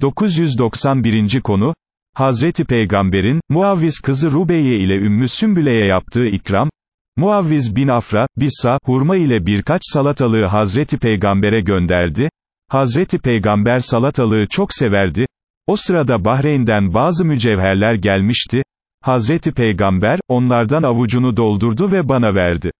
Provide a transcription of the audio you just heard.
991. konu, Hazreti Peygamber'in, Muavviz kızı Rubeyye ile Ümmü Sümbüle'ye yaptığı ikram, Muavviz bin Afra, Bissa, hurma ile birkaç salatalığı Hazreti Peygamber'e gönderdi, Hazreti Peygamber salatalığı çok severdi, o sırada Bahreyn'den bazı mücevherler gelmişti, Hazreti Peygamber, onlardan avucunu doldurdu ve bana verdi.